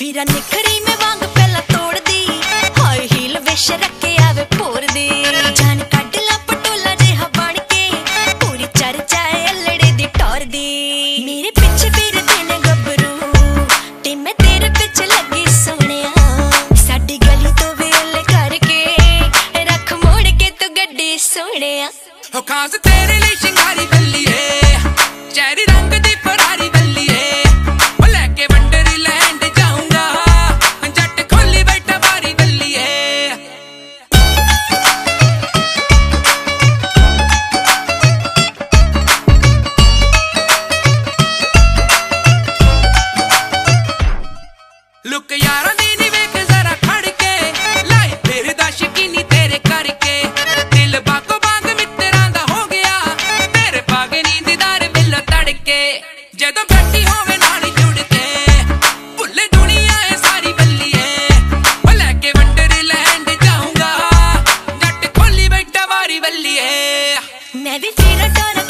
ਫਿਰਾਂ ਨਿਖਰੀ ਮੈਂ ਵਾਂਗ ਪਹਿਲਾਂ ਤੋੜਦੀ। ਹਾਈ ਹੀਲ ਵਿਸ਼ ਰੱਖੇ ਆਵੇ ਪੋਰਦੀ। ਜਾਨ ਕੱਢ ਲਾ ਪਟੋਲਾ ਜਿਹਾ ਬਣ ਕੇ। ਪੂਰੀ ਚਰਚਾ ਏ ਅਲੜੇ ਦੀ ਟੋਰਦੀ। ਮੇਰੇ ਪਿੱਛੇ ਫਿਰਦੇ ਨੇ ਗੱਭਰੂ। ਤੇ ਮੈਂ ਤੇਰੇ ਪਿੱਛੇ ਲੱਗੀ ਸੋਹਣਿਆ। ਸਾਡੀ ਗਲੀ ਤੋਂ ਵੇਲ ਕਰਕੇ ਰੱਖ ਮੋੜ ਕੇ ਤੂੰ ਗੱਡੀ ਸੋਹਣਿਆ। ਹੋ ਖਾਸ ਤੇਰੇ ਲਈ ਸ਼ਿੰਗਾਰੀ ਬੱਲੀ ਚੈਰੀ ਰੰਗ ਚੱਲੀਏ। ਮੈਂ ਵੀ ਤੇਰਾ ਟੋਰਾ